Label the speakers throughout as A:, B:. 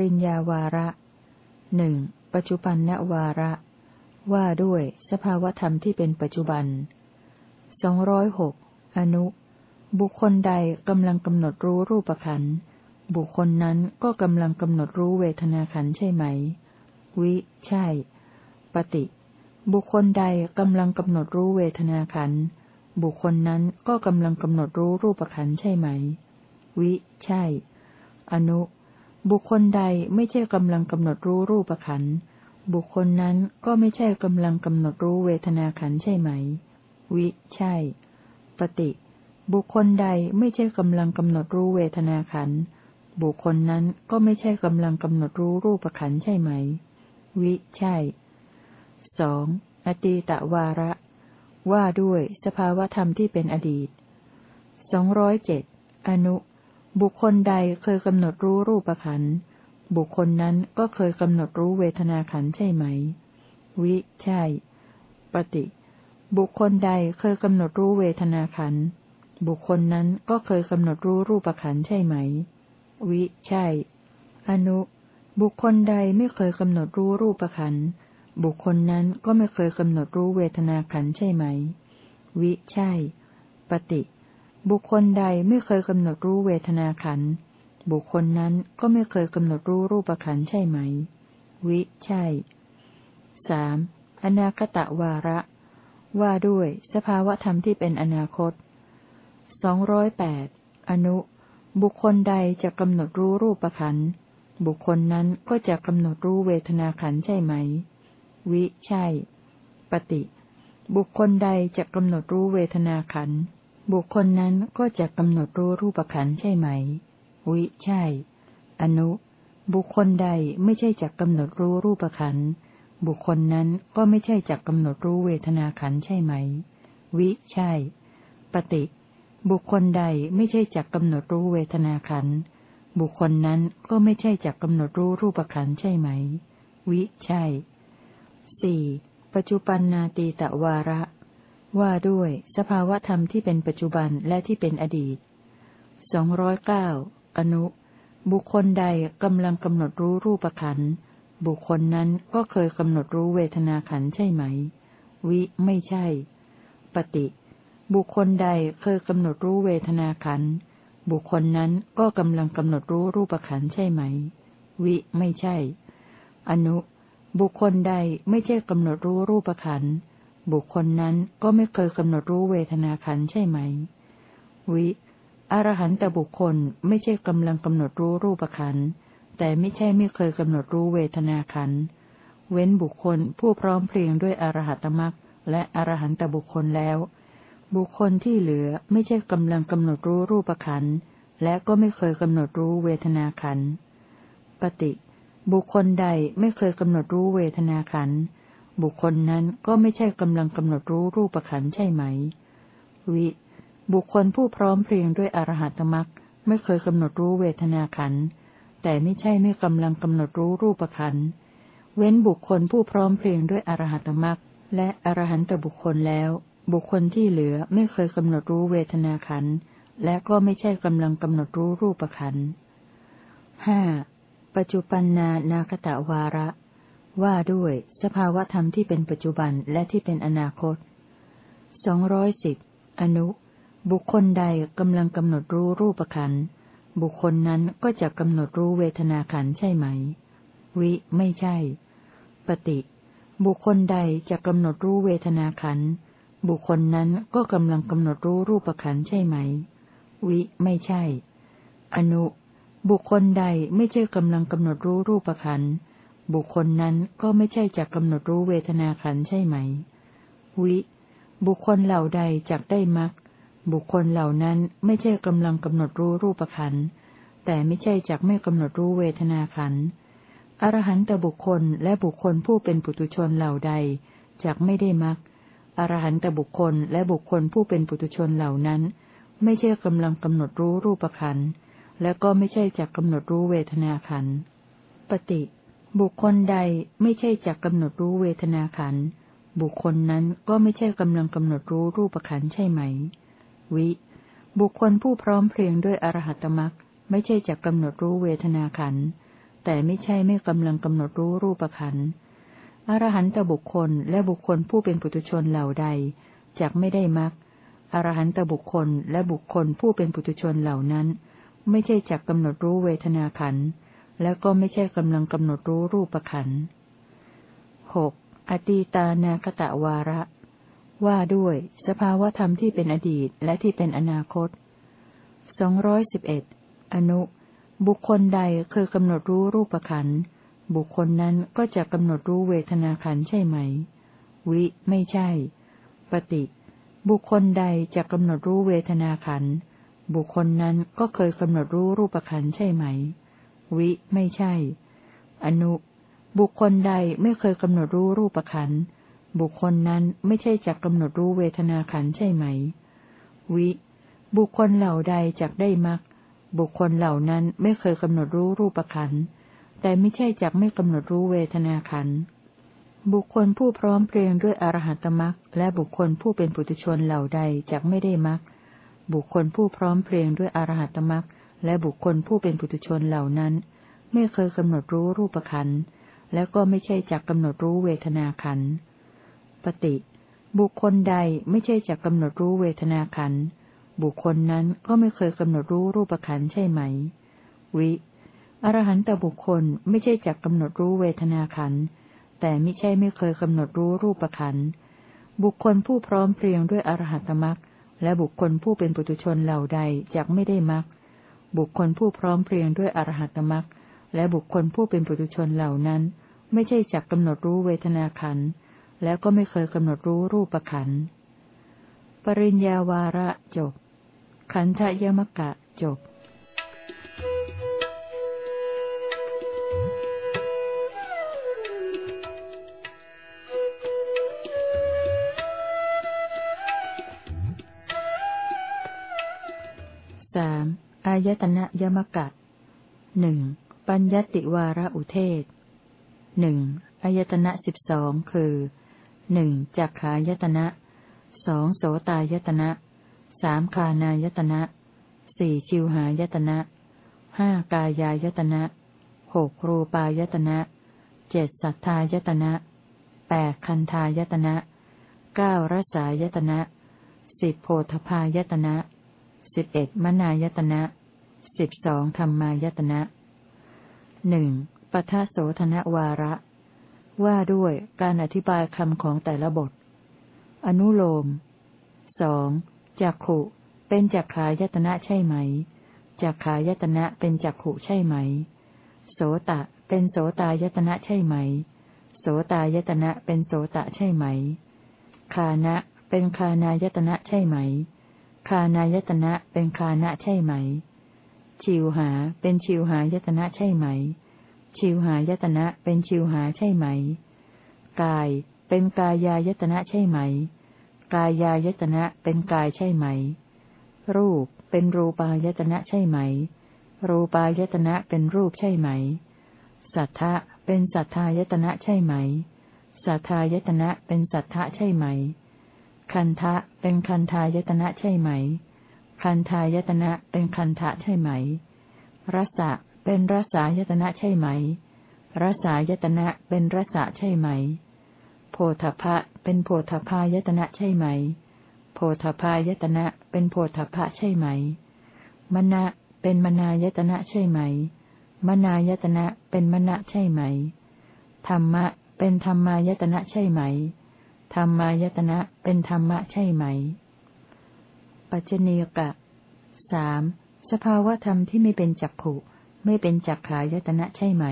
A: ริญญาวาระหนึ่งปัจจุบันนวาระ ว่าด้วยสภาวธรรมที่เป็นปัจจุบันสองร้อยหกอนุ บุคคลใดกำลังกำหนดรู้รูปขัน บุคคลนั้นก็กำลังกำหนดรู้เวทนาขันใช่ไหม วิ ใช่ ปฏิ บุคคลใดกำลังกำหนดรู้เวทนาขัน บุคคลนั้นก็กำลังกำหนดรู้รูปขันใช่ไหม วิ ใช่ อนุ บุคคลใดไม่ใช่กำลังกำหนดรู้รูปขันบุคคลนั้นก็ไม่ใช่กำลังกำหนดรู้เวทนาขันใช่ไหม วิ ใช่ ปฏิ บุคคลใดไม่ใช่กำลังกำหนดรู้เวทนาขันบุคคลนั้นก็ไม่ใช่กำลังกำหนดรู้รูปขันใช่ไหม วิ ใช่สองอตีตะวาระ ว่าด้วยสภาวธรรมที่เป็นอดีตสองร้อยเจ็ดอนุ บุคคลใดเคยกำหนดรู้รูปขัน บุคคลนั้นก็เคยกำหนดรู้เวทนาขันใช่ไหม วิ ใช่ ปฏิ บุคคลใดเคยกำหนดรู้เวทนาขัน บุคคลนั้นก็เคยกำหนดรู้รูปขันใช่ไหม วิ ใช่ อนุ บุคคลใดไม่เคยกำหนดรู้รูปขัน บุคคลนั้นก็ไม่เคยกำหนดรู้เวทนาขันใช่ไหม วิ ใช่ ปฏิ บุคคลใดไม่เคยกำหนดรู้เวทนาขัน บุคคลนั้นก็ไม่เคยกำหนดรู้รูปขันใช่ไหม วิ ใช่สามอนาคตะวาระ ว่าด้วยสภาวธรรมที่เป็นอนาคตสองร้อยแปดอนุ บุคคลใดจะกำหนดรู้รูปขัน บุคคลนั้นก็จะกำหนดรู้เวทนาขันใช่ไหม วิ ใช่ ปฏิ บุคคลใดจะกำหนดรู้เวทนาขัน บุคคลนั้นก็จะกำหนดรู้รูปขันใช่ไหม วิ ใช่ อนุ บุคคลใดไม่ใช่จักกำหนดรู้รูปขัน บุคคลนั้นก็ไม่ใช่จักกำหนดรู้เวทนาขันใช่ไหม วิ ใช่ ปฏิ บุคคลใดไม่ใช่จักกำหนดรู้เวทนาขัน บุคคลนั้นก็ไม่ใช่จักกำหนดรู้รูปขันใช่ไหม วิ ใช่สี่ปัจจุบันนาตีตะวาระ ว่าด้วยสภาวธรรมที่เป็นปัจจุบันและที่เป็นอดีตสองร้อยเก้าอนุ บุคคลใดกำลังกำหนดรู้รูปขันบุคคลนั้นก็เคยกำหนดรู้เวทนาขันใช่ไหม วิไม่ใช่ ปฏิ บุคคลใดเคยกำหนดรู้เวทนาขันบุคคลนั้นก็กำลังกำหนดรู้รูปขันใช่ไหม วิไม่ใช่ อนุ บุคคลใดไม่ใช่กำหนดรู้รูปขัน บุคคลนั้นก็ไม่เคยกำหนดรู้เวทนาขันใช่ไหม วิ อรหันตบุคคลไม่ใช่กำลังกำหนดรู้รูปขัน แต่ไม่ใช่ไม่เคยกำหนดรู้เวทนาขัน เว้นบุคคลผู้พร้อมเพรียงด้วยอรหัตมรักและอรหันตบุคคลแล้ว บุคคลที่เหลือไม่ใช่กำลังกำหนดรู้รูปขัน และก็ไม่เคยกำหนดรู้เวทนาขัน ปฏิ บุคคลใดไม่เคยกำหนดรู้เวทนาขัน บุคคลนั้นก็ไม่ใช่กำลังกำหนดรู้รูปขันใช่ไหม วิ บุคคลผู้พร้อมเพรียงด้วยอรหัตมรักไม่เคยกำหนดรู้เวทนาขัน แต่ไม่ใช่ไม่กำลังกำหนดรู้รูปขัน เว้นบุคคลผู้พร้อมเพรียงด้วยอรหัตมรักและอรหันตบุคคลแล้ว บุคคลที่เหลือไม่เคยกำหนดรู้เวทนาขัน และก็ไม่ใช่กำลังกำหนดรู้รูปขันห้าปัจจุปันนานาคตะวาระ ว่าด้วยสภาวธรรมที่เป็นปัจจุบันและที่เป็นอนาคตสองร้อยสิบอนุ บุคคลใดกำลังกำหนดรู้รูปขัน บุคคลนั้นก็จะกำหนดรู้เวทนาขันใช่ไหม วิ ไม่ใช่ ปฏิ บุคคลใดจะกำหนดรู้เวทนาขันธ์บุคคลนั้นก็กำลังกำหนดรู้รูปขันใช่ไหม วิ ไม่ใช่ อนุ บุคคลใดไม่ใช่กำลังกำหนดรู้รูปขัน บุคคลนั้นก็ไม่ใช่จักกำหนดรู้เวทนาขันใช่ไหม วิ บุคคลเหล่าใดจักได้มักบุคคลเหล่านั้นไม่ใช่กำลังกำหนดรู้รูปขันแต่ไม่ใช่จักไม่กำหนดรู้เวทนาขันอรหันตบุคคลและบุคคลผู้เป็นปุตุชนเหล่าใดจักไม่ได้มักอรหันตบุคคลและบุคคลผู้เป็นปุถุชนเหล่านั้น ไม่ใช่กำลังกำหนดรู้รูปขันและก็ไม่ใช่จักกำหนดรู้เวทนาขันปฏิ บุคคลใดไม่ใช่จักกำหนดรู้เวทนาขัน บุคคลนั้นก็ไม่ใช่กำลังกำหนดรู้รูปขันใช่ไหม วิ บุคคลผู้พร้อมเพรียงด้วยอรหัตมรักไม่ใช่จักกำหนดรู้เวทนาขัน แต่ไม่ใช่ไม่กำลังกำหนดรู้รูปขันธ์อรหันตบุคคลและบุคคลผู้เป็นปุถุชนเหล่าใดจักไม่ได้มรรคอรหันตบุคคลและบุคคลผู้เป็นปุถุชนเหล่านั้น ไม่ใช่จักกำหนดรู้เวทนาขันธ์ และก็ไม่ใช่กำลังกำหนดรู้รูปขันธ์หกอตีตานาคตะวาระ ว่าด้วย สภาวธรรมที่เป็นอดีตและที่เป็นอนาคตสองร้อยสิบเอ็ดอนุ บุคคลใดเคยกำหนดรู้รูปขันธ์บุคคลนั้นก็จะกำหนดรู้เวทนาขันใช่ไหม วิ ไม่ใช่ ปฏิ บุคคลใดจะกำหนดรู้เวทนาขันบุคคลนั้นก็เคยกำหนดรู้รูปขันใช่ไหม วิไม่ใช่ อนุ บุคคลใดไม่เคยกำหนดรู้รูปขันบุคคลนั้นไม่ใช่จักกำหนดรู้เวทนาขันใช่ไหม วิ บุคคลเหล่าใดจักได้มักบุคคลเหล่านั้นไม่เคยกำหนดรู้รูปขันแต่ไม่ใช่จักไม่กำหนดรู้เวทนาขันบุคคลผู้พร้อมเพรียงด้วยอรหัตมรักและบุคคลผู้เป็นปุถุชนเหล่าใดจักไม่ได้มักบุคคลผู้พร้อมเพรียงด้วยอรหัตมรัก และบุคคลผู้เป็นปุถุชนเหล่านั้น ไม่เคยกำหนดรู้รูปขันและก็ไม่ใช่จักกำหนดรู้เวทนาขันปฏิบุคคลใดไม่ใช่จักกำหนดรู้เวทนาขันบุคคลนั้นก็ไม่เคยกำหนดรู้รูปขันใช่ไหม วิ อรหันตบุคคลไม่ใช่จักกำหนดรู้เวทนาขันแต่ไม่ใช่ไม่เคยกำหนดรู้รูปขันบุคคลผู้พร้อมเพรียงด้วยอรหัตมรักและบุคคลผู้เป็นปุถุชนเหล่าใดจักไม่ได้มรัก บุคคลผู้พร้อมเพรียงด้วยอรหัตมรักและบุคคลผู้เป็นปุถุชนเหล่านั้น ไม่ใช่จักกำหนดรู้เวทนาขันแล้วก็ไม่เคยกำหนดรู้รูปขันปริญญาวาระจบ ขันธยมกะจบ ยตนะยมกะหนึ่งปัญญติวาระอุเทศหนึ่งอายตนะสิบสองคือหนึ่งจักขายตนะสองโสตายตนะสามคานายตนะสี่ชิวหายตนะห้ากายายตนะหกรูปายตนะเจ็ดสัทธายตนะแปดคันธายตนะเก้ารสายตนะสิบโพธพายตนะสิบเอ็ดมนายตนะ สิบสองธรรมายตนะหนึ่งปทโสธนวาระ ว่าด้วยการอธิบายคำของแต่ละบท อนุโลมสองจักขุเป็นจักขายตนะใช่ไหม จักขายตนะเป็นจักขุใช่ไหม โสตะเป็นโสตายตนะใช่ไหม โสตายตนะเป็นโสตะใช่ไหม คานะเป็นคานายตนะใช่ไหม คานายตนะเป็นคานะใช่ไหม ชิวหา เป็นชิวหายตนะใช่ไหม ชิวหายตนะ เป็นชิวหาใช่ไหม กาย เป็นกายายตนะใช่ไหม กายายตนะ เป็นกายใช่ไหม รูป เป็นรูปายตนะใช่ไหม รูปายตนะ เป็นรูปใช่ไหม สัทธะ เป็นสัทธายตนะใช่ไหม สัทธายตนะ เป็นสัทธะใช่ไหม คันทะ เป็นคันทายตนะใช่ไหม คันทายตนะเป็นคันทะใช่ไหม รสะเป็นรสายตนะใช่ไหม รสายตนะเป็นรสะใช่ไหม โพธพะเป็นโพธพายตนะใช่ไหม โพธพายตนะเป็นโพธพะใช่ไหม มณะเป็นมนายตนะใช่ไหม มนายตนะเป็นมณะใช่ไหม ธรรมะเป็นธรรมายตนะใช่ไหม ธรรมายตนะเป็นธรรมะใช่ไหม ปัจเจเนกะสามสภาวธรรมที่ไม่เป็นจักขุ ไม่เป็นจักขายตนะใช่ไหม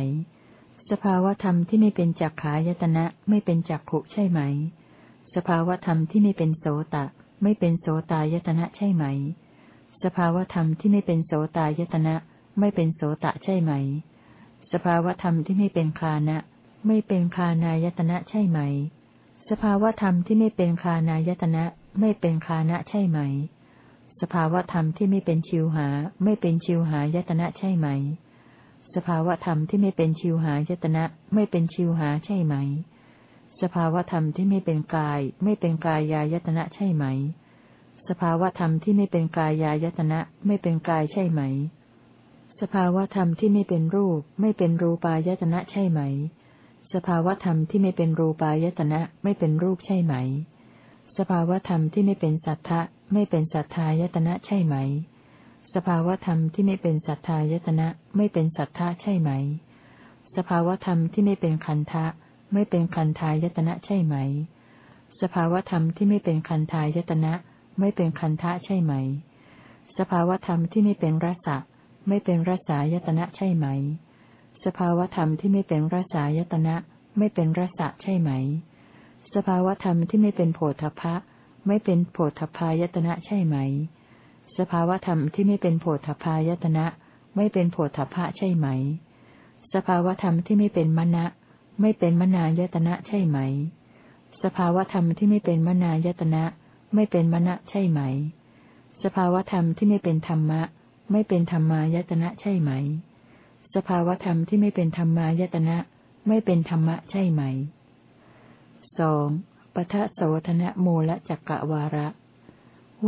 A: สภาวธรรมที่ไม่เป็นจักขายตนะไม่เป็นจักขุใช่ไหม สภาวธรรมที่ไม่เป็นโสตะ ไม่เป็นโสตายตนะใช่ไหม สภาวธรรมที่ไม่เป็นโสตายตนะไม่เป็นโสตะใช่ไหม สภาวธรรมที่ไม่เป็นคานะ ไม่เป็นคานายตนะใช่ไหม สภาวธรรมที่ไม่เป็นคานายตนะไม่เป็นคานะใช่ไหม สภาวธรรมที่ไม่เป็นชิวหา ไม่เป็นชิวหายตนะใช่ไหม สภาวธรรมที่ไม่เป็นชิวหายตนะไม่เป็นชิวหาใช่ไหม สภาวธรรมที่ไม่เป็นกาย ไม่เป็นกายายตนะใช่ไหม สภาวธรรมที่ไม่เป็นกายายตนะไม่เป็นกายใช่ไหม สภาวธรรมที่ไม่เป็นรูป ไม่เป็นรูปายตนะใช่ไหม สภาวธรรมที่ไม่เป็นรูปายตนะไม่เป็นรูปใช่ไหม สภาวธรรมที่ไม่เป็นสัทธะไม่เป็นสัทธายตนะใช่ไหม สภาวธรรมที่ไม่เป็นสัทธายตนะไม่เป็นสัทธะใช่ไหม สภาวธรรมที่ไม่เป็นคันทะไม่เป็นคันทายตนะใช่ไหม สภาวธรรมที่ไม่เป็นคันทายตนะไม่เป็นคันทะใช่ไหม สภาวธรรมที่ไม่เป็นรสะไม่เป็นรสายตนะใช่ไหม สภาวธรรมที่ไม่เป็นรสายตนะไม่เป็นรสะใช่ไหม สภาวธรรมที่ไม่เป็นโผฏฐะไม่เป็นโผฏฐายตนะใช่ไหม สภาวธรรมที่ไม่เป็นโผฏฐายตนะ ไม่เป็นโผฏฐะใช่ไหม สภาวธรรมที่ไม่เป็นมณะ ไม่เป็นมนายตนะใช่ไหม สภาวธรรมที่ไม่เป็นมนายตนะ ไม่เป็นมณะใช่ไหม สภาวธรรมที่ไม่เป็นธรรมะ ไม่เป็นธรรมายตนะใช่ไหม สภาวธรรมที่ไม่เป็นธรรมายตนะ ไม่เป็นธรรมะใช่ไหม สองปทะโสธนะโมละจักกะวาระ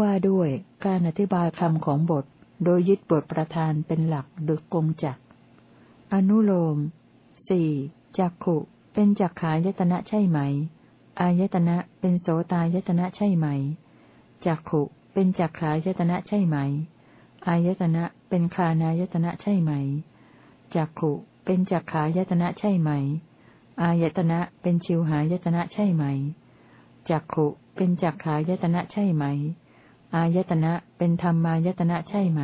A: ว่าด้วยการอธิบายคำของบท โดยยึดบทประธานเป็นหลักดยกงจัก อนุโลมสี่จักขุเป็นจักขายตนะใช่ไหม อายตนะเป็นโสตายตนะใช่ไหม จักขุเป็นจักขายตนะใช่ไหม อายตนะเป็นคานายตนะใช่ไหม จักขุเป็นจักขายตนะใช่ไหม อายตนะเป็นชิวหายตนะใช่ไหม จักขุเป็นจักขายตนะใช่ไหม อายตนะเป็นธรรมายตนะใช่ไหม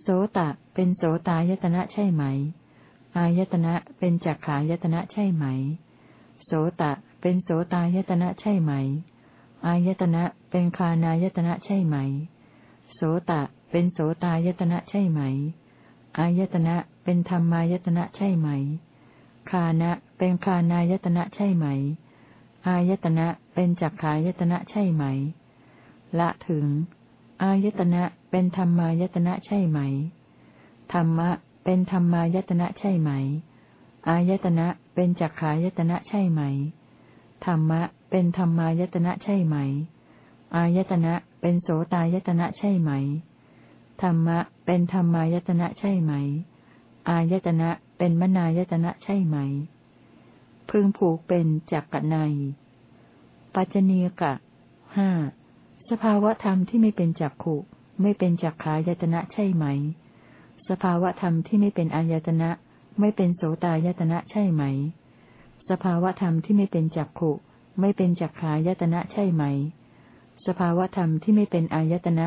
A: โสตะเป็นโสตายตนะใช่ไหม อายตนะเป็นจักขายตนะใช่ไหม โสตะเป็นโสตายตนะใช่ไหม อายตนะเป็นคานายตนะใช่ไหม โสตะเป็นโสตายตนะใช่ไหม อายตนะเป็นธรรมายตนะใช่ไหม คานะ เป็นคานายตนะใช่ไหม อายตนะเป็นจักขายตนะใช่ไหม ละถึง อายตนะเป็นธรรมายตนะใช่ไหม ธรรมะเป็นธรรมายตนะใช่ไหม อายตนะเป็นจักขายตนะใช่ไหม ธรรมะเป็นธรรมายตนะใช่ไหม อายตนะเป็นโสตายตนะใช่ไหม ธรรมะเป็นธรรมายตนะใช่ไหม อายตนะเป็นมนายตนะใช่ไหม พึงผูกเป็นจักกะในปัจจเนกะห้าสภาวะธรรมที่ไม่เป็นจักขุ ไม่เป็นจักขายตนะใช่ไหม สภาวะธรรมที่ไม่เป็นอายตนะ ไม่เป็นโสตายตนะใช่ไหม สภาวะธรรมที่ไม่เป็นจักขุ ไม่เป็นจักขายตนะใช่ไหม สภาวะธรรมที่ไม่เป็นอายตนะ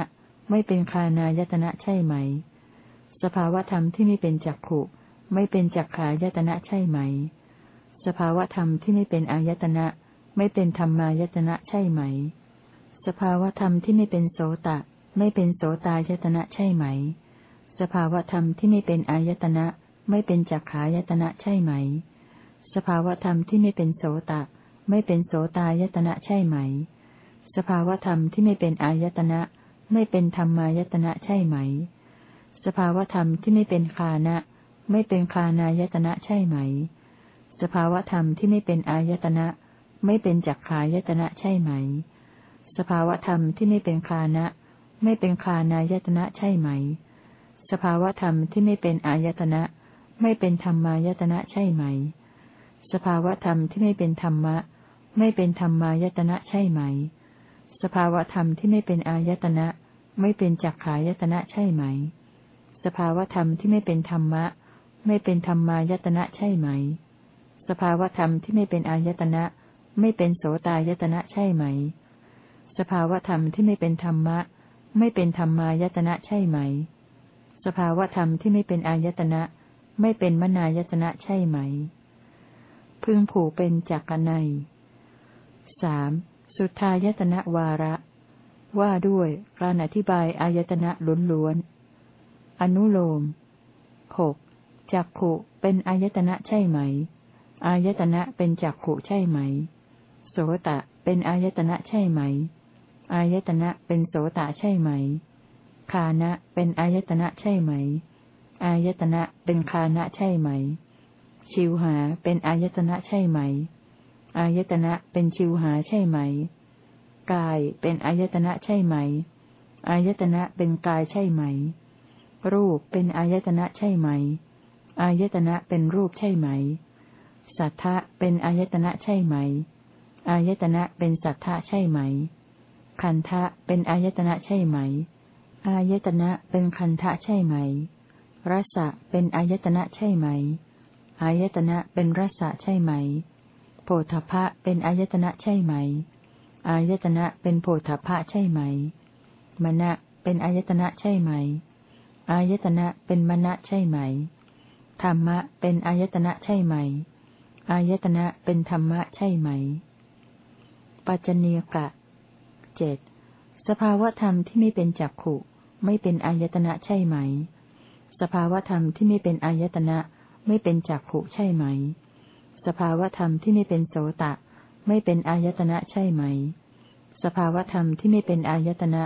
A: ไม่เป็นคานายตนะใช่ไหม สภาวะธรรมที่ไม่เป็นจักขุ ไม่เป็นจักขายตนะใช่ไหม สภาวะธรรมที่ไม่เป็นอายตนะ ไม่เป็นธรรมายตนะใช่ไหม สภาวะธรรมที่ไม่เป็นโสตะ ไม่เป็นโสตายตนะใช่ไหม สภาวธรรมที่ไม่เป็นอายตนะ ไม่เป็นจักขายตนะใช่ไหม สภาวธรรมที่ไม่เป็นโสตะ ไม่เป็นโสตายตนะใช่ไหม สภาวธรรมที่ไม่เป็นอายตนะ ไม่เป็นธรรมายตนะใช่ไหม สภาวธรรมที่ไม่เป็นคานะ ไม่เป็นคานายตนะใช่ไหม สภาวธรรมที่ไม่เป็นอายตนะ ไม่เป็นจักขายตนะใช่ไหม สภาวธรรมที่ไม่เป็นคานะ ไม่เป็นคานายตนะใช่ไหม สภาวธรรมที่ไม่เป็นอายตนะ ไม่เป็นธรรมายตนะใช่ไหม สภาวธรรมที่ไม่เป็นธรรมะ ไม่เป็นธรรมายตนะใช่ไหม สภาวธรรมที่ไม่เป็นอายตนะ ไม่เป็นจักขายตนะใช่ไหม สภาวธรรมที่ไม่เป็นธรรมะ ไม่เป็นธรรมายตนะใช่ไหม สภาวธรรมที่ไม่เป็นอายตนะ ไม่เป็นโสตายตนะใช่ไหม สภาวธรรมที่ไม่เป็นธรรมะ ไม่เป็นธรรมายตนะใช่ไหม สภาวธรรมที่ไม่เป็นอายตนะ ไม่เป็นมนายตนะใช่ไหม พึงผูกเป็นจักกนัยสามสุทายตนะวาระ ว่าด้วยการอธิบายอายตนะล้วนๆอนุโลมหกจักขุเป็นอายตนะใช่ไหม อายตนะเป็นจักขุใช่ไหม โสตะเป็นอายตนะใช่ไหม อายตนะเป็นโสตะใช่ไหม คานะเป็นอายตนะใช่ไหม อายตนะเป็นคานะใช่ไหม ชิวหาเป็นอายตนะใช่ไหม อายตนะเป็นชิวหาใช่ไหม กายเป็นอายตนะใช่ไหม อายตนะเป็นกายใช่ไหม รูปเป็นอายตนะใช่ไหม อายตนะเป็นรูปใช่ไหม สัทธะเป็นอายตนะใช่ไหม อายตนะเป็นสัทธะใช่ไหม คันทะเป็นอายตนะใช่ไหม อายตนะเป็นคันทะใช่ไหม รสะเป็นอายตนะใช่ไหม อายตนะเป็นรสะใช่ไหม โพธพะเป็นอายตนะใช่ไหม อายตนะเป็นโพธพะใช่ไหม มณะเป็นอายตนะใช่ไหม อายตนะเป็นมณะใช่ไหม ธรรมะเป็นอายตนะใช่ไหม อายตนะเป็นธรรมะใช่ไหม ปัจจเนกะเจ็ดสภาวธรรมที่ไม่เป็นจักขุ ไม่เป็นอายตนะใช่ไหม สภาวธรรมที่ไม่เป็นอายตนะไม่เป็นจักขุใช่ไหม สภาวธรรมที่ไม่เป็นโสตะ ไม่เป็นอายตนะใช่ไหม สภาวธรรมที่ไม่เป็นอายตนะ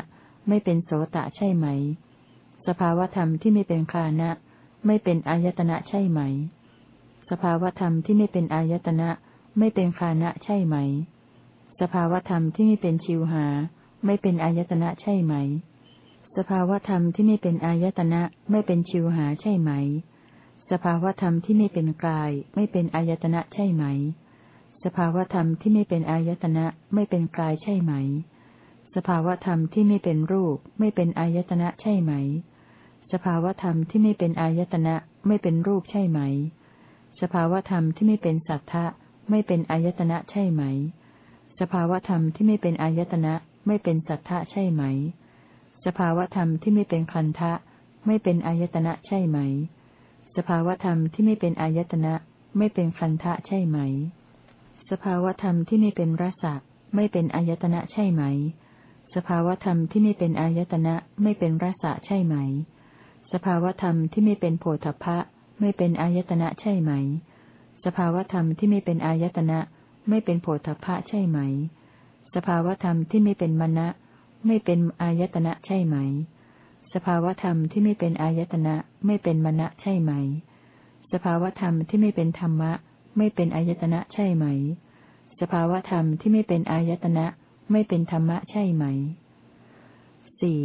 A: ไม่เป็นโสตะใช่ไหม สภาวธรรมที่ไม่เป็นคานะ ไม่เป็นอายตนะใช่ไหม สภาวธรรมที่ไม่เป็นอายตนะ ไม่เป็นคานะใช่ไหม สภาวธรรมที่ไม่เป็นชิวหา ไม่เป็นอายตนะใช่ไหม สภาวธรรมที่ไม่เป็นอายตนะไม่เป็นชิวหาใช่ไหม สภาวธรรมที่ไม่เป็นกาย ไม่เป็นอายตนะใช่ไหม สภาวธรรมที่ไม่เป็นอายตนะไม่เป็นกายใช่ไหม สภาวธรรมที่ไม่เป็นรูป ไม่เป็นอายตนะใช่ไหม สภาวธรรมที่ไม่เป็นอายตนะไม่เป็นรูปใช่ไหม สภาวธรรมที่ไม่เป็นสัทธะไม่เป็นอายตนะใช่ไหม สภาวธรรมที่ไม่เป็นอายตนะไม่เป็นสัทธะใช่ไหม สภาวธรรมที่ไม่เป็นคันทะไม่เป็นอายตนะใช่ไหม สภาวธรรมที่ไม่เป็นอายตนะไม่เป็นคันทะใช่ไหม สภาวธรรมที่ไม่เป็นรสะไม่เป็นอายตนะใช่ไหม สภาวธรรมที่ไม่เป็นอายตนะไม่เป็นรสะใช่ไหม สภาวธรรมที่ไม่เป็นโพธพะ ไม่เป็นอายตนะใช่ไหม สภาวธรรมที่ไม่เป็นอายตนะ ไม่เป็นโพธพะใช่ไหม สภาวธรรมที่ไม่เป็นมณะ ไม่เป็นอายตนะใช่ไหม สภาวธรรมที่ไม่เป็นอายตนะ ไม่เป็นมณะใช่ไหม สภาวธรรมที่ไม่เป็นธรรมะ ไม่เป็นอายตนะใช่ไหม สภาวธรรมที่ไม่เป็นอายตนะ ไม่เป็นธรรมะใช่ไหมสี่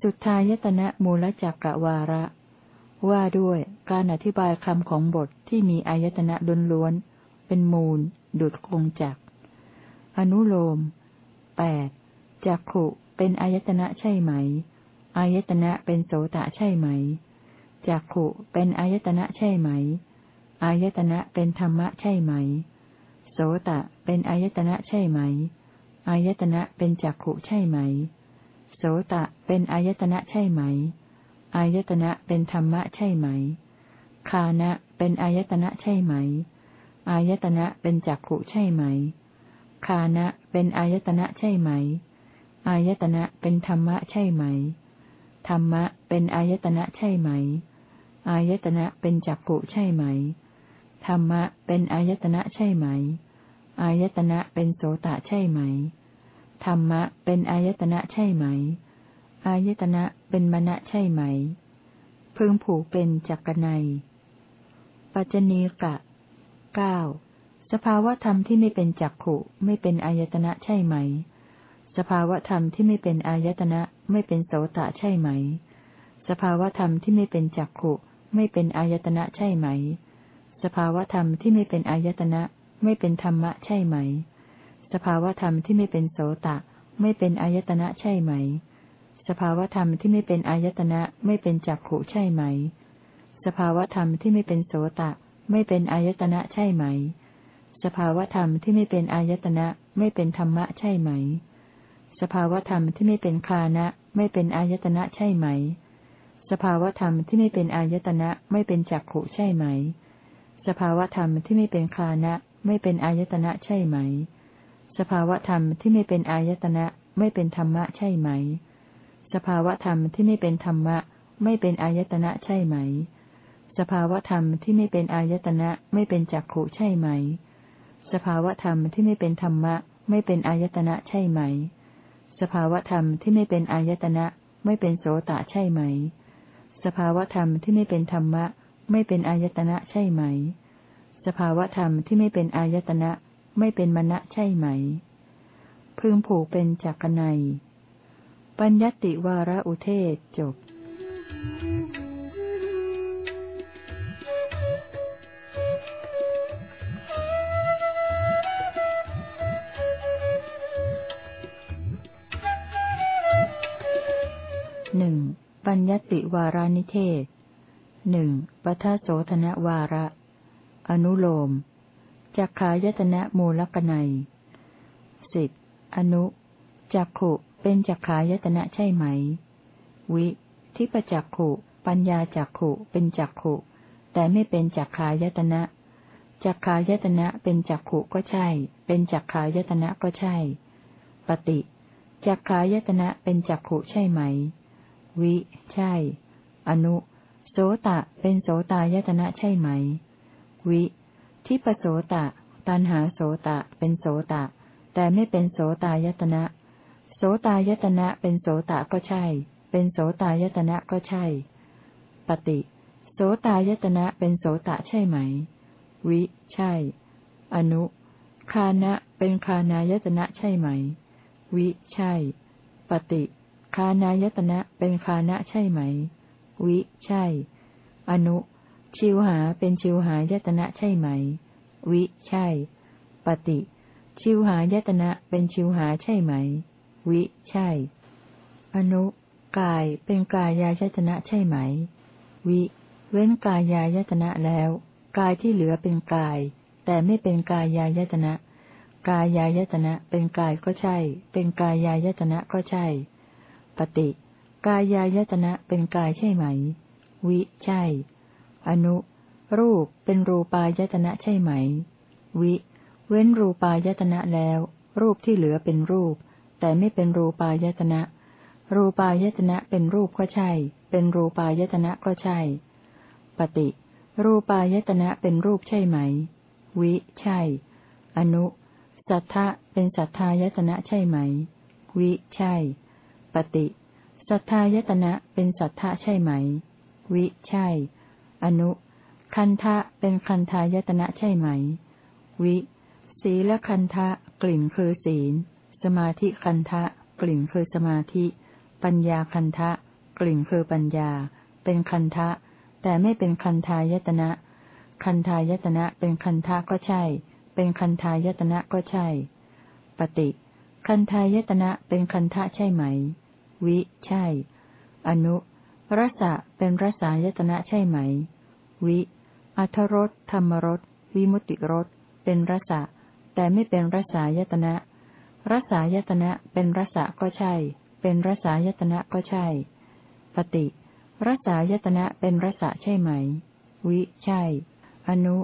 A: สุทายตนะมูลจักกะวาระ ว่าด้วยการอธิบายคำของบทที่มีอายตนะล้วนๆ เป็นมูล ดุดคงจัก อนุโลมแปดจักขุเป็นอายตนะใช่ไหม อายตนะเป็นโสตะใช่ไหม จักขุเป็นอายตนะใช่ไหม อายตนะเป็นธรรมะใช่ไหม โสตะเป็นอายตนะใช่ไหม อายตนะเป็นจักขุใช่ไหม โสตะเป็นอายตนะใช่ไหม อายตนะเป็นธรรมะใช่ไหม คานะเป็นอายตนะใช่ไหม อายตนะเป็นจักขุใช่ไหม คานะเป็นอายตนะใช่ไหม อายตนะเป็นธรรมะใช่ไหม ธรรมะเป็นอายตนะใช่ไหม อายตนะเป็นจักขุใช่ไหม ธรรมะเป็นอายตนะใช่ไหม อายตนะเป็นโสตะใช่ไหม ธรรมะเป็นอายตนะใช่ไหม อายตนะเป็นมณะใช่ไหม พึงผูกเป็นจักรนัย ปัจจเนกะเก้าสภาวธรรมที่ไม่เป็นจักขุไม่เป็นอายตนะใช่ไหม สภาวธรรมที่ไม่เป็นอายตนะไม่เป็นโสตะใช่ไหม สภาวธรรมที่ไม่เป็นจักขุไม่เป็นอายตนะใช่ไหม สภาวธรรมที่ไม่เป็นอายตนะไม่เป็นธรรมะใช่ไหม สภาวธรรมที่ไม่เป็นโสตะ ไม่เป็นอายตนะใช่ไหม สภาวธรรมที่ไม่เป็นอายตนะไม่เป็นจักขุใช่ไหม สภาวธรรมที่ไม่เป็นโสตะ ไม่เป็นอายตนะใช่ไหม สภาวธรรมที่ไม่เป็นอายตนะไม่เป็นธรรมะใช่ไหม สภาวธรรมที่ไม่เป็นคานะไม่เป็นอายตนะใช่ไหม สภาวธรรมที่ไม่เป็นอายตนะไม่เป็นจักขุใช่ไหม สภาวธรรมที่ไม่เป็นคานะไม่เป็นอายตนะใช่ไหม สภาวธรรมที่ไม่เป็นอายตนะไม่เป็นธรรมะใช่ไหม สภาวธรรมที่ไม่เป็นธรรมะ ไม่เป็นอายตนะใช่ไหม สภาวธรรมที่ไม่เป็นอายตนะไม่เป็นจักขุใช่ไหม สภาวธรรมที่ไม่เป็นธรรมะ ไม่เป็นอายตนะใช่ไหม สภาวธรรมที่ไม่เป็นอายตนะ ไม่เป็นโสตะใช่ไหม สภาวธรรมที่ไม่เป็นธรรมะ ไม่เป็นอายตนะใช่ไหม สภาวธรรมที่ไม่เป็นอายตนะ ไม่เป็นมณะใช่ไหม พึงผูกเป็นจักรนัย ปัญญติวาระอุเทศจบหนึ่งปัญญติวารานิเทศหนึ่งปทัโสธนวาระ อนุโลมจักขายตนะมูลกนัยสิบอนุจักขุ เป็นจักขายตนะใช่ไหม วิ ทิปจักขุ ปัญญาจักขุ เป็นจักขุ แต่ไม่เป็นจักขายตนะ จักขายตนะเป็นจักขุก็ใช่ เป็นจักขายตนะก็ใช่ ปฏิ จักขายตนะเป็นจักขุใช่ไหม วิ ใช่ อนุ โสตะ เป็นโสตายตนะใช่ไหม วิ ทิปโสตะ ตันหาโสตะ เป็นโสตะ แต่ไม่เป็นโสตายตนะ โสตายตนะเป็นโสตะก็ใช่ เป็นโสตายตนะก็ใช่ ปฏิ โสตายตนะเป็นโสตะใช่ไหม วิ ใช่ อนุ คานะเป็นคานายตนะใช่ไหม วิ ใช่ ปฏิ คานายตนะเป็นคานะใช่ไหม วิ ใช่ อนุ ชิวหาเป็นชิวหายตนะใช่ไหม วิ ใช่ ปฏิ ชิวหายตนะเป็นชิวหาใช่ไหม วิ ใช่ อนุ กายเป็นกายายตนะใช่ไหม วิ เว้นกายายตนะแล้ว กายที่เหลือเป็นกาย แต่ไม่เป็นกายายตนะ กายายตนะเป็นกายก็ใช่ เป็นกายายตนะก็ใช่ ปฏิ กายายตนะเป็นกายใช่ไหม วิ ใช่ อนุ รูปเป็นรูปายตนะใช่ไหม วิ เว้นรูปายตนะแล้วรูปที่เหลือเป็นรูป แต่ไม่เป็นรูปายตนะ รูปายตนะเป็นรูปก็ใช่ เป็นรูปายตนะก็ใช่ ปฏิ รูปายตนะเป็นรูปใช่ไหม วิ ใช่ อนุ สัทธะเป็นสัทธายตนะใช่ไหม วิ ใช่ ปฏิ สัทธายตนะเป็นสัทธะใช่ไหม วิ ใช่ อนุ คันทะเป็นคันทายตนะใช่ไหม วิ สีและคันทะกลิ่นคือศีล สมาธิคันทะ กลิ่นคือสมาธิ ปัญญาคันทะ กลิ่นคือปัญญา เป็นคันทะ แต่ไม่เป็นคันทายตนะ คันทายตนะเป็นคันทะก็ใช่ เป็นคันทายตนะก็ใช่ ปฏิ คันทายตนะเป็นคันทะใช่ไหม วิ ใช่ อนุรสะเป็นรสายตนะใช่ไหม วิ อัทรสธรรมรส วิมุติรส เป็นรสะ แต่ไม่เป็นรสายตนะ รสายตนะเป็นรสะก็ใช่ เป็นรสายตนะก็ใช่ ปฏิรสายตนะเป็นรสะใช่ไหม วิ ใช่ อนุ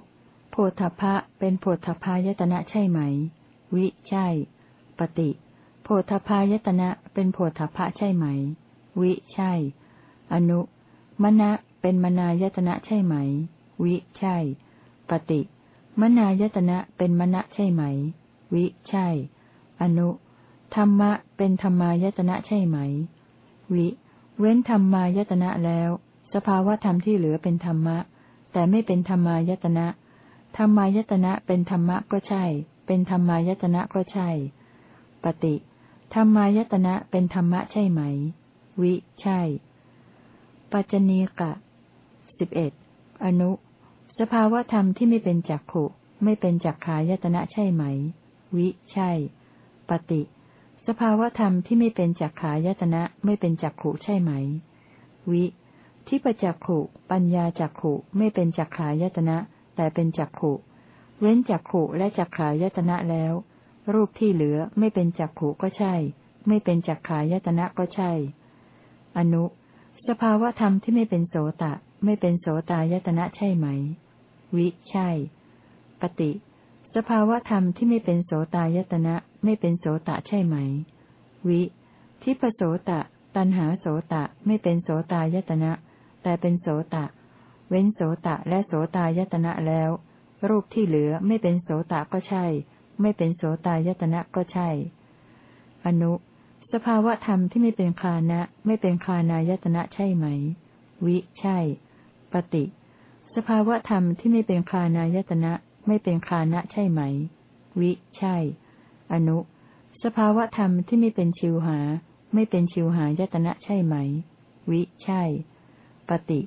A: โพธพะเป็นโพธพายตนะใช่ไหม วิ ใช่ ปฏิ โพธพายตนะเป็นโพธพะใช่ไหม วิ ใช่ อนุ มณะเป็นมนายตนะใช่ไหม วิ ใช่ ปฏิ มนายตนะเป็นมณะใช่ไหม วิ ใช่ อนุ ธรรมะเป็นธรรมายตนะใช่ไหม วิ เว้นธรรมายตนะแล้ว สภาวะธรรมที่เหลือเป็นธรรมะ แต่ไม่เป็นธรรมายตนะ ธรรมายตนะเป็นธรรมะก็ใช่ เป็นธรรมายตนะก็ใช่ ปฏิ ธรรมายตนะเป็นธรรมะใช่ไหม วิ ใช่ ปัจจณีกะสิบเอ็ด อนุ สภาวะธรรมที่ไม่เป็นจักขุ ไม่เป็นจักขายตนะใช่ไหม วิ ใช่ ปฏิ สภาวธรรมที่ไม่เป็นจักขายตนะไม่เป็นจักขุใช่ไหม วิ ที่ประจักขุ ปัญญาจักขุไม่เป็นจักขายตนะ แต่เป็นจักขุ เว้นจักขุและจักขายตนะแล้ว รูปที่เหลือไม่เป็นจักขุก็ใช่ ไม่เป็นจักขายตนะก็ใช่ อนุ สภาวธรรมที่ไม่เป็นโสตะ ไม่เป็นโสตายตนะใช่ไหม วิ ใช่ ปฏิ สภาวธรรมที่ไม่เป็นโสตายตนะไม่เป็นโสตะใช่ไหม วิ ทิปโสตะ ตันหาโสตะไม่เป็นโสตายตนะ แต่เป็นโสตะ เว้นโสตะและโสตายตนะแล้ว รูปที่เหลือไม่เป็นโสตะก็ใช่ ไม่เป็นโสตายตนะก็ใช่ อนุ สภาวะธรรมที่ไม่เป็นคานะ ไม่เป็นคานายตนะใช่ไหม วิ ใช่ ปฏิ สภาวะธรรมที่ไม่เป็นคานายตนะ ไม่เป็นคานะใช่ไหม วิ ใช่ อนุ สภาวะธรรมที่ไม่เป็นชิวหา ไม่เป็นชิวหายตนะใช่ไหม วิ ใช่ ปฏิ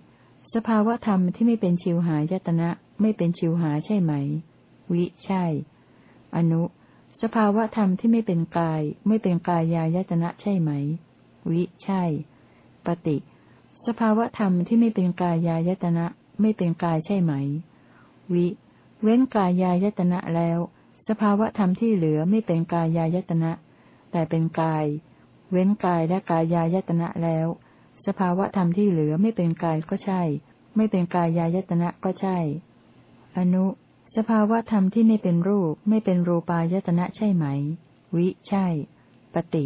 A: สภาวะธรรมที่ไม่เป็นชิวหายตนะ ไม่เป็นชิวหาใช่ไหม วิ ใช่ อนุ สภาวะธรรมที่ไม่เป็นกาย ไม่เป็นกายายตนะใช่ไหม วิ ใช่ ปฏิ สภาวธรรมที่ไม่เป็นกายายตนะ ไม่เป็นกายใช่ไหม วิ เว้นกายายตนะแล้ว สภาวะธรรมที่เหลือไม่เป็นกายายตนะ แต่เป็นกาย เว้นกายและกายายตนะแล้ว สภาวะธรรมที่เหลือไม่เป็นกายก็ใช่ ไม่เป็นกายายตนะก็ใช่ อนุ สภาวะธรรมที่ไม่เป็นรูป ไม่เป็นรูปายตนะใช่ไหม วิ ใช่ ปฏิ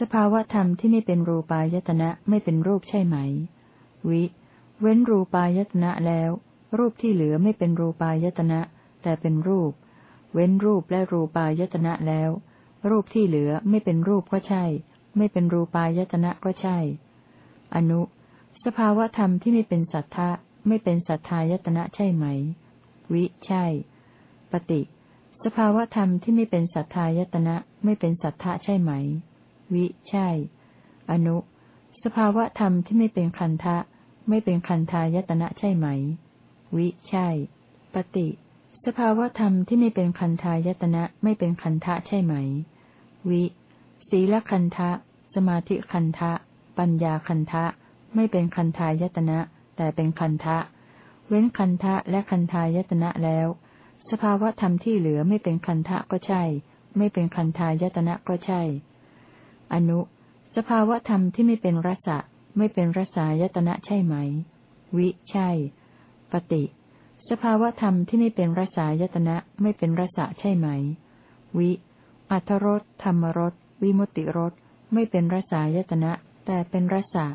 A: สภาวะธรรมที่ไม่เป็นรูปายตนะไม่เป็นรูปใช่ไหม วิ เว้นรูปายตนะแล้ว รูปที่เหลือไม่เป็นรูปายตนะ แต่เป็นรูป เว้นรูปและรูปายตนะแล้ว รูปที่เหลือไม่เป็นรูปก็ใช่ ไม่เป็นรูปายตนะก็ใช่ อนุ สภาวธรรมที่ไม่เป็นสัทธะไม่เป็นสัทธายตนะใช่ไหม วิใช่ ปฏิ สภาวธรรมที่ไม่เป็นสัทธายตนะไม่เป็นสัทธะใช่ไหม วิใช่ อนุ สภาวธรรมที่ไม่เป็นคันทะ ไม่เป็นคันทายตนะใช่ไหม วิใช่ ปฏิ สภาวธรรมที่ไม่เป็นคันทายตนะไม่เป็นคันทะใช่ไหม วิ ศีลคันทะ สมาธิคันทะ ปัญญาคันทะ ไม่เป็นคันทายตนะ แต่เป็นคันทะ เว้นคันทะและคันทายตนะแล้ว สภาวธรรมที่เหลือไม่เป็นคันทะก็ใช่ ไม่เป็นคันทายตนะก็ใช่ อนุ สภาวธรรมที่ไม่เป็นรสะไม่เป็นรสายตนะใช่ไหม วิ ใช่ ปฏิ สภาวธรรมที่ไม่เป็นรสายตนะไม่เป็นรสะใช่ไหม วิ อัทรสธรรมรสวิมุติรสไม่เป็นรสายตนะ แต่เป็นรสะ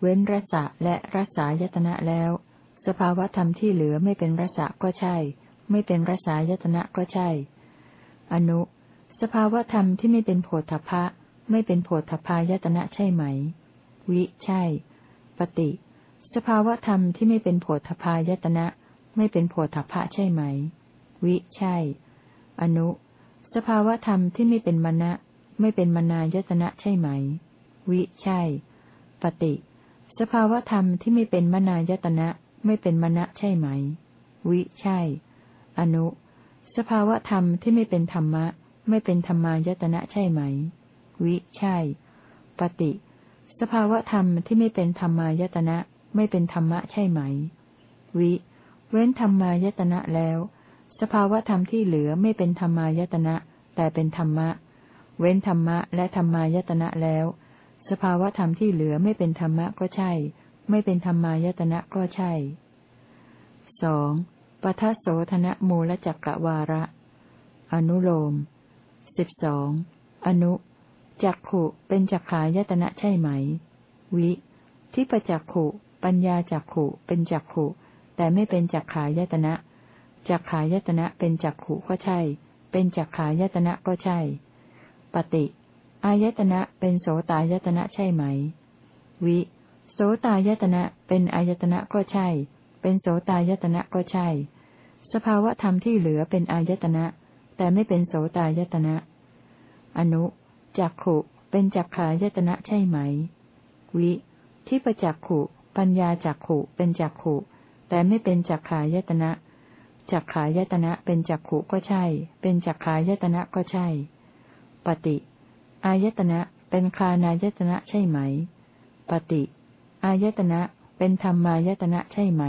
A: เว้นรสะและรสายตนะแล้ว สภาวธรรมที่เหลือไม่เป็นรสะก็ใช่ ไม่เป็นรสายตนะก็ใช่ อนุ สภาวธรรมที่ไม่เป็นโผฏฐพะไม่เป็นโผฏฐพายตนะใช่ไหม วิ ใช่ ปฏิ สภาวธรรมที่ไม่เป็นโผฏพายตนะ ไม่เป็นโผฏพะใช่ไหม วิใช่ อนุ สภาวธรรมที่ไม่เป็นมณะ ไม่เป็นมนายตนะใช่ไหม วิใช่ ปฏิ สภาวธรรมที่ไม่เป็นมนายตนะ ไม่เป็นมณะใช่ไหม วิใช่ อนุ สภาวธรรมที่ไม่เป็นธรรมะ ไม่เป็นธรรมายตนะใช่ไหม วิใช่ ปฏิ สภาวธรรมที่ไม่เป็นธรรมายตนะ ไม่เป็นธรรมะใช่ไหม วิ เว้นธรรมายตนะแล้ว สภาวะธรรมที่เหลือไม่เป็นธรรมายตนะ แต่เป็นธรรมะ เว้นธรรมะและธรรมายตนะแล้ว สภาวะธรรมที่เหลือไม่เป็นธรรมะก็ใช่ ไม่เป็นธรรมายตนะก็ใช่สองปทัสโสธนะมูลจักกะวาระ อนุโลมสิบสองอนุจักขุเป็นจักขายตนะใช่ไหม วิ ที่ประจักขุ ปัญญาจักขุเป็นจักขุแต่ไม่เป็นจักขายตนะจักขายตนะเป็นจักขุก็ใช่ เป็นจักขายตนะก็ใช่ ปฏิ อายตนะเป็นโสตายตนะใช่ไหม วิ โสตายตนะเป็นอายตนะก็ใช่ เป็นโสตายตนะก็ใช่ สภาวะธรรมที่เหลือเป็นอายตนะ แต่ไม่เป็นโสตายตนะ อนุจักขุเป็นจักขายตนะใช่ไหม วิ ที่ประจักขุ ปัญญาจักขุเป็นจักขุแต่ไม่เป็นจักขายตนะจักขายตนะเป็นจักขุก็ใช่ เป็นจักขายตนะก็ใช่ ปฏิ อายตนะเป็นคานายตนะใช่ไหม ปฏิ อายตนะเป็นธรรมายตนะใช่ไหม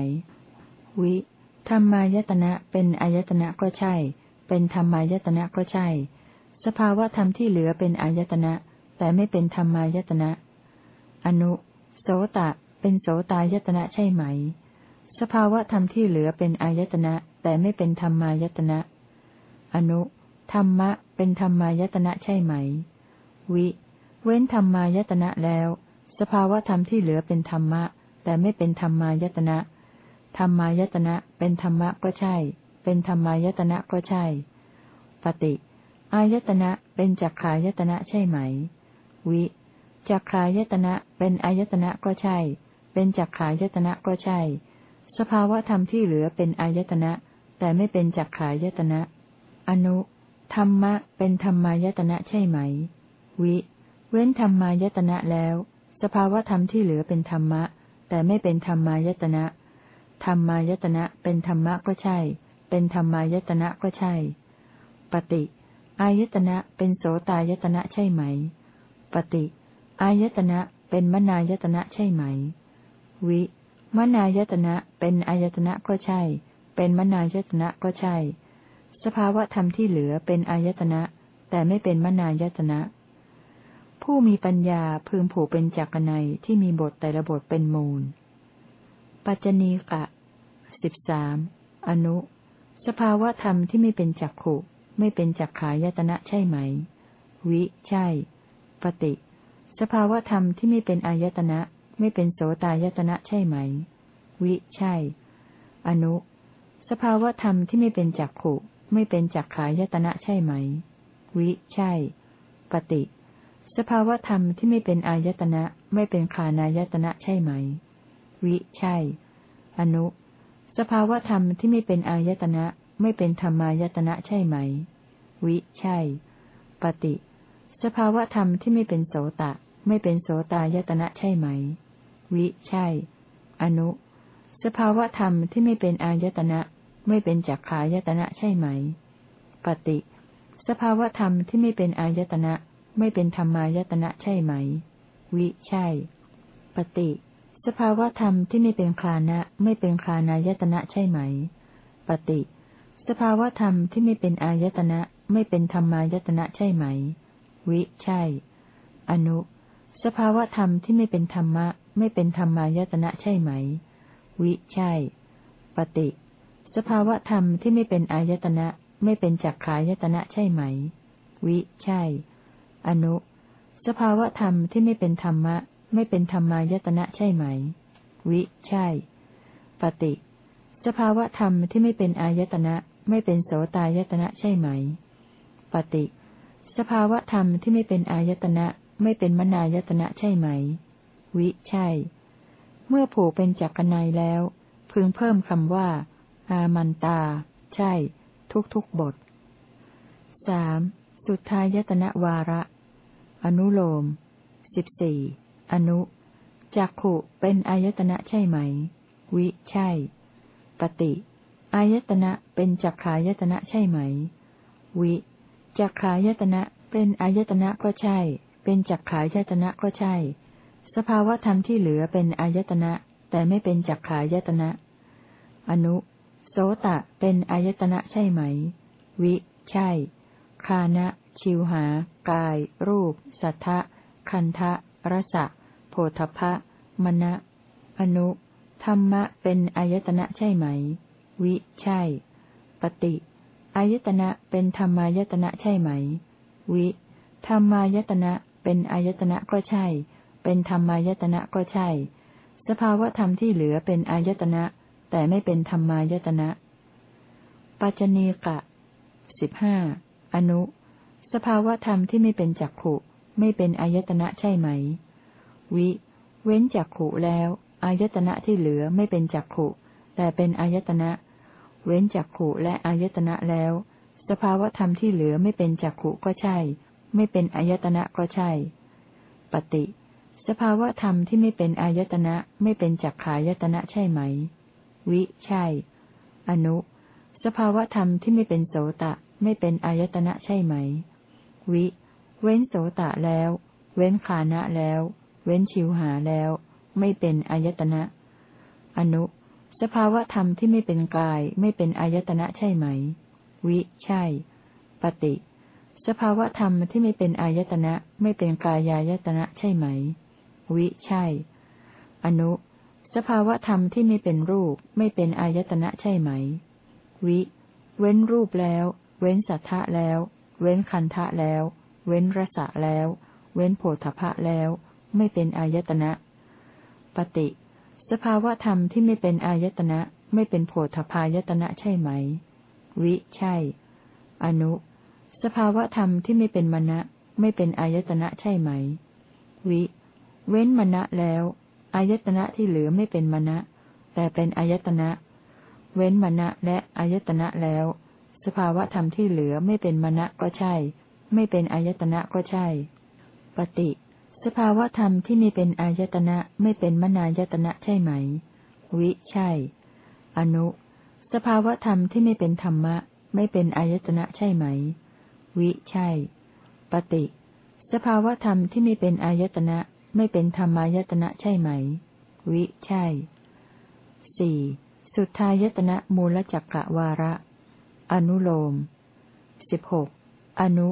A: วิ ธรรมายตนะเป็นอายตนะก็ใช่ เป็นธรรมายตนะก็ใช่ สภาวะธรรมที่เหลือเป็นอายตนะ แต่ไม่เป็นธรรมายตนะ อนุ โสตะ เป็นโสตายตนะใช่ไหม สภาวะธรรมที่เหลือเป็นอายตนะ แต่ไม่เป็นธรรมายตนะ อนุ ธรรมะ เป็นธรรมายตนะใช่ไหม วิ เว้นธรรมายตนะแล้ว สภาวะธรรมที่เหลือเป็นธรรมะ แต่ไม่เป็นธรรมายตนะ ธรรมายตนะ เป็นธรรมะก็ใช่ เป็นธรรมายตนะก็ใช่ ปฏิ อายตนะ เป็นจักขายตนะใช่ไหม วิจักขายตนะ เป็นอายตนะก็ใช่ เป็นจักขายตนะก็ใช่ สภาวะธรรมที่เหลือเป็นอายตนะ แต่ไม่เป็นจักขายตนะ อนุ ธรรมะเป็นธรรมายตนะใช่ไหม วิ เว้นธรรมายตนะแล้ว สภาวะธรรมที่เหลือเป็นธรรมะ แต่ไม่เป็นธรรมายตนะ ธรรมายตนะเป็นธรรมะก็ใช่ เป็นธรรมายตนะก็ใช่ ปฏิ อายตนะเป็นโสตายตนะใช่ไหม ปฏิ อายตนะเป็นมนายตนะใช่ไหม วิมนายตนะเป็นอายตนะก็ใช่ เป็นมนายตนะก็ใช่ สภาวะธรรมที่เหลือเป็นอายตนะ แต่ไม่เป็นมนายตนะ ผู้มีปัญญาพึงผูกเป็นจักรนัยที่มีบทแต่ละบทเป็นมูล ปัจจณีกะสิบสามอนุ สภาวะธรรมที่ไม่เป็นจักขุไม่เป็นจักขายตนะใช่ไหม วิ ใช่ ปฏิ สภาวะธรรมที่ไม่เป็นอายตนะ ไม่เป็นโสตายตนะใช่ไหม วิ ใช่ อนุ สภาวธรรมที่ไม่เป็นจักขุ ไม่เป็นจักขายตนะใช่ไหม วิ ใช่ ปฏิ สภาวธรรมที่ไม่เป็นอายตนะ ไม่เป็นขานายตนะใช่ไหม วิ ใช่ อนุ สภาวธรรมที่ไม่เป็นอายตนะ ไม่เป็นธรรมายตนะใช่ไหม วิ ใช่ ปฏิ สภาวธรรมที่ไม่เป็นโสตะ ไม่เป็นโสตายตนะใช่ไหม วิใช่ อนุ สภาวธรรมที่ไม่เป็นอายตนะ ไม่เป็นจักขายตนะใช่ไหม ปฏิ สภาวธรรมที่ไม่เป็นอายตนะ ไม่เป็นธรรมายตนะใช่ไหม วิใช่ ปฏิ สภาวธรรมที่ไม่เป็นคลานะ ไม่เป็นคลานายตนะใช่ไหม ปฏิ สภาวธรรมที่ไม่เป็นอายตนะ ไม่เป็นธรรมายตนะใช่ไหม วิใช่ อนุสภาวธรรมที่ไม่เป็นธรรมะ ไม่เป็นธรรมายตนะใช่ไหม วิ ใช่ ปฏิ สภาวะธรรมที่ไม่เป็นอายตนะ ไม่เป็นจักขายตนะใช่ไหม วิ ใช่ อนุ สภาวะธรรมที่ไม่เป็นธรรมะ ไม่เป็นธรรมายตนะใช่ไหม วิ ใช่ ปฏิ สภาวะธรรมที่ไม่เป็นอายตนะ ไม่เป็นโสตายตนะใช่ไหม ปฏิ สภาวะธรรมที่ไม่เป็นอายตนะ ไม่เป็นมนายตนะใช่ไหม วิใช่ เมื่อผูกเป็นจักรนายแล้ว พึงเพิ่มคำว่า อามันตา ใช่ ทุกทุกบทสามสุทธายตนะวาระ อนุโลมสิบสี่อนุจักขุเป็นอายตนะใช่ไหม วิใช่ ปฏิ อายตนะเป็นจักขายตนะใช่ไหม วิจักขายตนะเป็นอายตนะก็ใช่ เป็นจักขายตนะก็ใช่ สภาวธรรมที่เหลือเป็นอายตนะ แต่ไม่เป็นจักขายตนะ อนุ โสตะเป็นอายตนะใช่ไหม วิ ใช่ คานะ ชิวหา กาย รูป สัทธะ คันทะรสะโพธพะมณะ อนุ ธรรมะเป็นอายตนะใช่ไหม วิ ใช่ ปฏิอายตนะเป็นธรรมายตนะใช่ไหม วิ ธรรมายตนะเป็นอายตนะก็ใช่ เป็นธรรมายตนะก็ใช่ สภาวธรรมที่เหลือเป็นอายตนะ แต่ไม่เป็นธรรมายตนะ ปัจจเนกะสิบห้าอนุ สภาวธรรมที่ไม่เป็นจักขุ ไม่เป็นอายตนะใช่ไหม วิ เว้นจักขุแล้วอายตนะที่เหลือไม่เป็นจักขุ แต่เป็นอายตนะ เว้นจักขุและอายตนะแล้ว สภาวธรรมที่เหลือไม่เป็นจักขุก็ใช่ ไม่เป็นอายตนะก็ใช่ ปฏิ สภาวธรรมที่ไม่เป็นอายตนะไม่เป็นจักขายตนะใช่ไหม วิ ใช่ อนุ สภาวธรรมที่ไม่เป็นโสตะ ไม่เป็นอายตนะใช่ไหม วิ เว้นโสตะแล้ว เว้นขานะแล้ว เว้นชิวหาแล้ว ไม่เป็นอายตนะ อนุ สภาวธรรมที่ไม่เป็นกาย ไม่เป็นอายตนะใช่ไหม วิ ใช่ ปฏิ สภาวธรรมที่ไม่เป็นอายตนะ ไม่เป็นกายายตนะใช่ไหม วิใช่ อนุ สภาวธรรมที่ไม่เป็นรูป ไม่เป็นอายตนะใช่ไหม วิ เว้นรูปแล้ว เว้นสัทธะแล้ว เว้นคันทะแล้ว เว้นรสะแล้ว เว้นโผฏฐะแล้ว ไม่เป็นอายตนะ ปฏิ สภาวธรรมที่ไม่เป็นอายตนะ ไม่เป็นโพธพายตนะใช่ไหม วิใช่ อนุ สภาวธรรมที่ไม่เป็นมณะ ไม่เป็นอายตนะใช่ไหม วิ เว้นมณะแล้วอายตนะที่เหลือไม่เป็นมณะแต่เป็นอายตนะ เว้นมณะและอายตนะแล้ว สภาวะธรรมที่เหลือไม่เป็นมณะก็ใช่ ไม่เป็นอายตนะก็ใช่ ปฏิ สภาวะธรรมที่ไม่เป็นอายตนะไม่เป็นมนายตนะใช่ไหม วิใช่ อนุ สภาวะธรรมที่ไม่เป็นธรรมะ ไม่เป็นอายตนะใช่ไหม วิใช่ ปฏิ สภาวะธรรมที่ไม่เป็นอายตนะ ไม่เป็นธรรมายตนะใช่ไหม วิ ใช่สี่สุทายตนะมูลจักกะวาระ อนุโลมสิบหกอนุ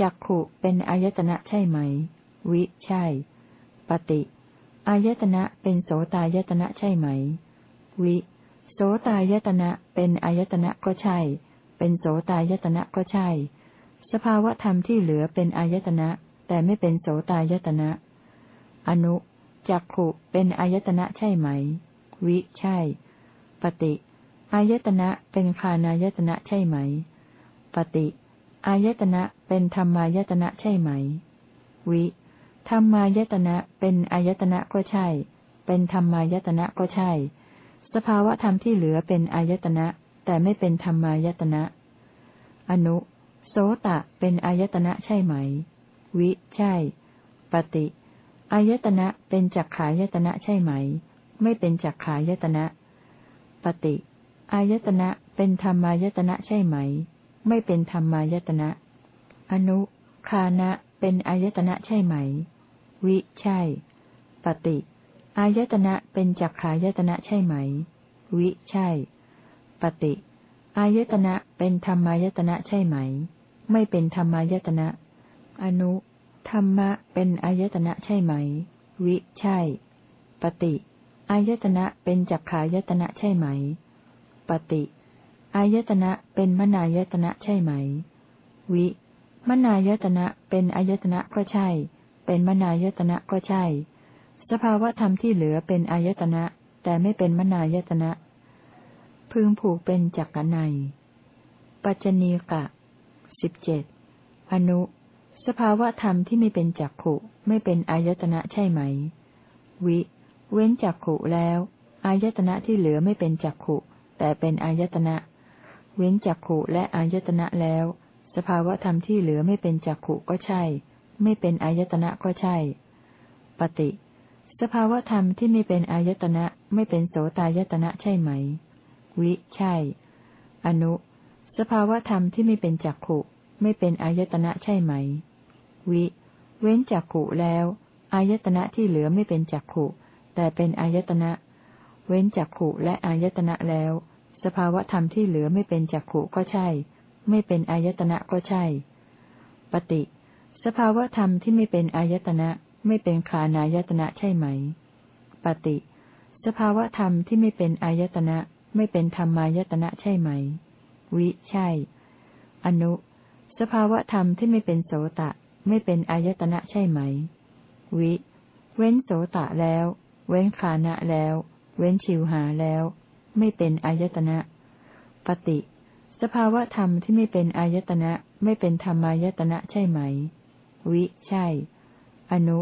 A: จักขุเป็นอายตนะใช่ไหม วิ ใช่ ปฏิอายตนะเป็นโสตายตนะใช่ไหม วิ โสตายตนะเป็นอายตนะก็ใช่ เป็นโสตายตนะก็ใช่ สภาวะธรรมที่เหลือเป็นอายตนะ แต่ไม่เป็นโสตายตนะ อนุ จักขุเป็นอายตนะใช่ไหม วิ ใช่ ปฏิ อายตนะเป็นคานายตนะใช่ไหม ปฏิ อายตนะเป็นธรรมายตนะใช่ไหม วิธรรมายตนะเป็นอายตนะก็ใช่ เป็นธรรมายตนะก็ใช่ สภาวะธรรมที่เหลือเป็นอายตนะ แต่ไม่เป็นธรรมายตนะ อนุ โสตะเป็นอายตนะใช่ไหม วิ ใช่ ปฏิ อายตนะเป็นจักขายตนะใช่ไหม ไม่เป็นจักขายตนะ ปฏิอายตนะเป็นธรรมายตนะใช่ไหม ไม่เป็นธรรมายตนะ อนุคานะเป็นอายตนะใช่ไหม วิใช่ ปฏิอายตนะเป็นจักขายตนะใช่ไหม วิใช่ ปฏิอายตนะเป็นธรรมายตนะใช่ไหม ไม่เป็นธรรมายตนะ อนุ ธรรมะเป็นอายตนะใช่ไหม วิใช่ ปฏิอายตนะเป็นจักขายตนะใช่ไหม ปฏิอายตนะเป็นมนายตนะใช่ไหม วิ มนายตนะเป็นอายตนะก็ใช่ เป็นมนายตนะก็ใช่ สภาวธรรมที่เหลือเป็นอายตนะ แต่ไม่เป็นมนายตนะ พึงผูกเป็นจักรในปัจจณีกะสิบเจ็ดอนุ สภาวะธรรมที่ไม่เป็นจักขุไม่เป็นอายตนะใช่ไหม วิ เว้นจักขุแล้ว อายตนะที่เหลือไม่เป็นจักขุแต่เป็นอายตนะ เว้นจักขุและอายตนะแล้ว สภาวะธรรมที่เหลือไม่เป็นจักขุก็ใช่ ไม่เป็นอายตนะก็ใช่ ปฏิ สภาวะธรรมที่ไม่เป็นอายตนะไม่เป็นโสตายตนะใช่ไหม วิ ใช่ อนุ สภาวะธรรมที่ไม่เป็นจักขุไม่เป็นอายตนะใช่ไหม วิ เว้นจักขุแล้ว อายตนะที่เหลือไม่เป็นจักขุแต่เป็นอายตนะ เว้นจักขุและอายตนะแล้ว สภาวธรรมที่เหลือไม่เป็นจักขุก็ใช่ ไม่เป็นอายตนะก็ใช่ ปฏิ สภาวธรรมที่ไม่เป็นอายตนะไม่เป็นขานายตนะใช่ไหม ปฏิ สภาวธรรมที่ไม่เป็นอายตนะไม่เป็นธรรมายตนะใช่ไหม วิ ใช่ อนุ สภาวธรรมที่ไม่เป็นโสตะ ไม่เป็นอายตนะใช่ไหม วิ เว้นโสตะแล้ว เว้นขานะแล้ว เว้นชิวหาแล้ว ไม่เป็นอายตนะปฏิ สภาวะธรรมที่ไม่เป็นอายตนะไม่เป็นธรรมายตนะใช่ไหม วิ ใช่ อนุ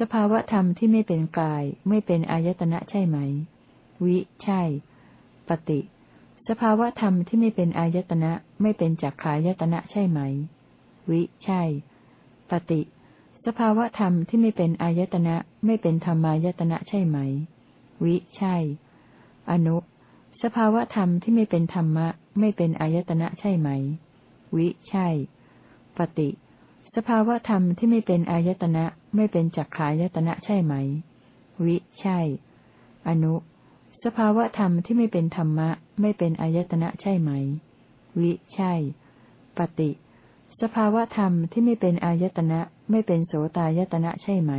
A: สภาวะธรรมที่ไม่เป็นกาย ไม่เป็นอายตนะใช่ไหม วิ ใช่ ปฏิ สภาวะธรรมที่ไม่เป็นอายตนะไม่เป็นจักขายตนะใช่ไหม วิ ใช่ ปฏิ สภาวะธรรมที่ไม่เป็นอายตนะไม่เป็นธรรมายตนะใช่ไหม วิ ใช่ อนุ สภาวะธรรมที่ไม่เป็นธรรมะ ไม่เป็นอายตนะใช่ไหม วิ ใช่ ปฏิ สภาวะธรรมที่ไม่เป็นอายตนะไม่เป็นจักขายตนะใช่ไหม วิ ใช่ อนุ สภาวะธรรมที่ไม่เป็นธรรมะ ไม่เป็นอายตนะใช่ไหม วิ ใช่ ปฏิ สภาวธรรมที่ไม่เป็นอายตนะไม่เป็นโสตายตนะใช่ไหม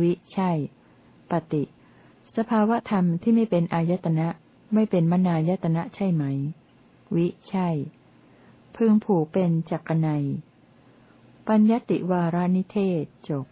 A: วิ ใช่ ปฏิ สภาวธรรมที่ไม่เป็นอายตนะไม่เป็นมนายตนะใช่ไหม วิ ใช่ พึงผูกเป็นจักรนัย ปัญญติวารานิเทศจบ